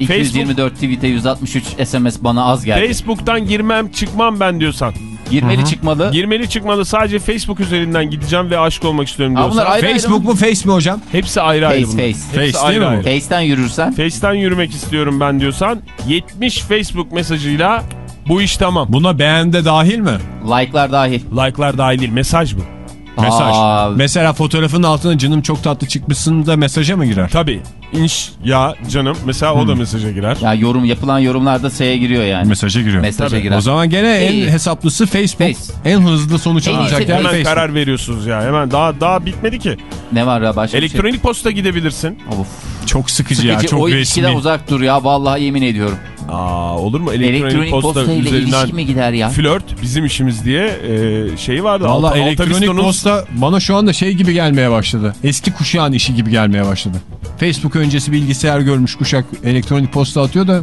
224 tweet'e 163 SMS bana az geldi. Facebook'tan girmem çıkmam ben diyorsan. Girmeli çıkmalı. Girmeli çıkmalı sadece Facebook üzerinden gideceğim ve aşık olmak istiyorum diyorsan. bunlar ayrı Facebook mu face mi hocam? Hepsi ayrı ayrı Face, bunlar. face. Hepsi Face ayrı değil mi ayrı. bu? Face'ten yürürsen Face'ten yürümek istiyorum ben diyorsan 70 Facebook mesajıyla bu iş tamam. Buna beğen de dahil mi? like'lar dahil. Like'lar dahil değil mesaj bu. Mesaj. Aa. Mesela fotoğrafın altına canım çok tatlı çıkmışsın da mesaja mı girer? Tabii. İnş ya canım mesela o da mesaja girer. Ya yorum yapılan yorumlarda S'ye giriyor yani. Mesaja giriyor. Mesaja Tabii. girer. O zaman gene en İyi. hesaplısı Facebook. Face. En hızlı sonuç En alacak yer Hemen Facebook. karar veriyorsunuz ya. Hemen daha daha bitmedi ki. Ne var ya başka bir Elektronik posta gidebilirsin. şey? Of. Çok sıkıcı, Sıkıcı ya çok o resmi. ilişkiden uzak dur ya vallahi yemin ediyorum. Aa olur mu? Elektronik, Elektronik posta posta ile üzerinden ilişki mi gider ya? flört bizim işimiz diye e, şeyi vardı. Valla elektronik posta bana şu anda şey gibi gelmeye başladı. Eski kuşağın işi gibi gelmeye başladı. Facebook öncesi bilgisayar görmüş kuşak elektronik posta atıyor da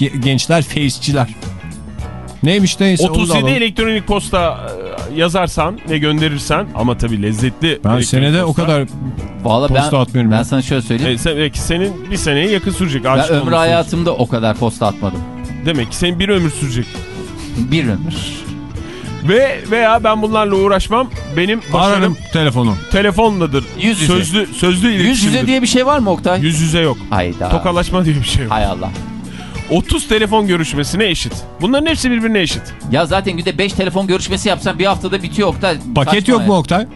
ge- gençler face'çiler. Neymiş neyse onu da 37 alalım. elektronik posta e, yazarsan ve gönderirsen ama tabii lezzetli. Ben senede o posta. kadar Valla Posta ben, atmıyorum ben ya. sana şöyle söyleyeyim. E, sen, belki senin bir seneye yakın sürecek. ben ömrü hayatımda o kadar posta atmadım. Demek ki senin bir ömür sürecek. Bir ömür. Ve veya ben bunlarla uğraşmam. Benim başarım ararım telefonu. telefonladır. Yüz yüze. Sözlü, sözlü Yüz iletişimdir. yüze diye bir şey var mı Oktay? Yüz yüze yok. Hayda. Tokalaşma diye bir şey yok. Hay Allah. 30 telefon görüşmesine eşit. Bunların hepsi birbirine eşit. Ya zaten günde 5 telefon görüşmesi yapsan bir haftada bitiyor Oktay. Paket Saçma yok ya. mu Oktay?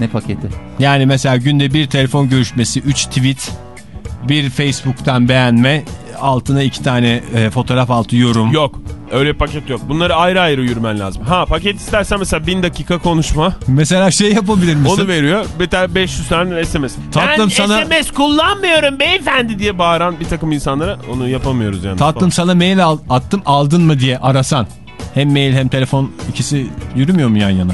Ne paketi? Yani mesela günde bir telefon görüşmesi, 3 tweet, bir Facebook'tan beğenme, altına iki tane e, fotoğraf altı yorum. Yok. Öyle paket yok. Bunları ayrı ayrı yürümen lazım. Ha paket istersen mesela 1000 dakika konuşma. Mesela şey yapabilir misin? Onu veriyor. Bir tane 500 tane SMS. Tatlım ben sana- SMS kullanmıyorum beyefendi diye bağıran bir takım insanlara onu yapamıyoruz yani. Tatlım sana mail al, attım aldın mı diye arasan. Hem mail hem telefon ikisi yürümüyor mu yan yana?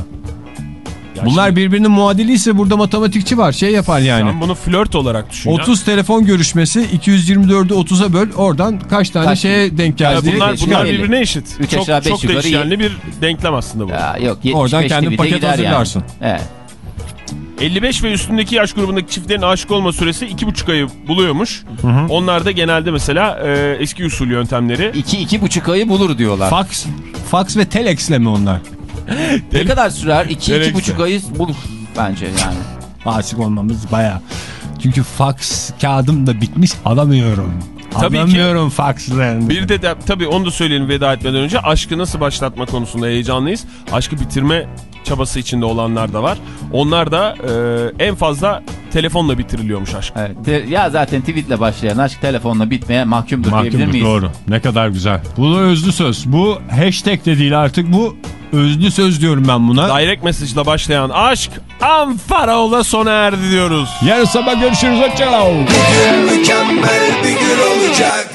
Ya Bunlar şimdi birbirinin muadiliyse burada matematikçi var şey yapar yani. Sen bunu flört olarak düşün ya. 30 telefon görüşmesi 224'ü 30'a böl oradan kaç tane Kaç? şeye denk Ya geldi. bunlar, Beş bunlar elli. birbirine eşit. Üç çok aşağı beş çok da yukarı işleyenli bir denklem aslında bu. Ya yok 75 Oradan tweet'e paket hazırlarsın. Yani. Evet. 55 ve üstündeki yaş grubundaki çiftlerin aşık olma süresi 2,5 ayı buluyormuş. Onlar da genelde mesela e, eski usul yöntemleri. 2-2,5 ayı bulur diyorlar. Fax, fax ve telex'le mi onlar? Ne kadar sürer? 2-2,5 Gerekse. ayı bulur bence yani. Aşık olmamız baya. Çünkü fax kağıdım da bitmiş alamıyorum. Tabii ki. Bir de, de tabii onu da söyleyelim veda etmeden önce aşkı nasıl başlatma konusunda heyecanlıyız. Aşkı bitirme çabası içinde olanlar da var. Onlar da e, en fazla telefonla bitiriliyormuş aşk. Evet. Te- Ya zaten tweetle başlayan aşk telefonla bitmeye mahkumdur diyebilir Mahkumdur miyiz? doğru. Ne kadar güzel. Bu da özlü söz. Bu hashtag de değil artık bu özlü söz diyorum ben buna. Direct mesajla başlayan aşk Anfarao'la sona erdi diyoruz. Yarın sabah görüşürüz. Hoşçakalın. Mükemmel bir gün olacak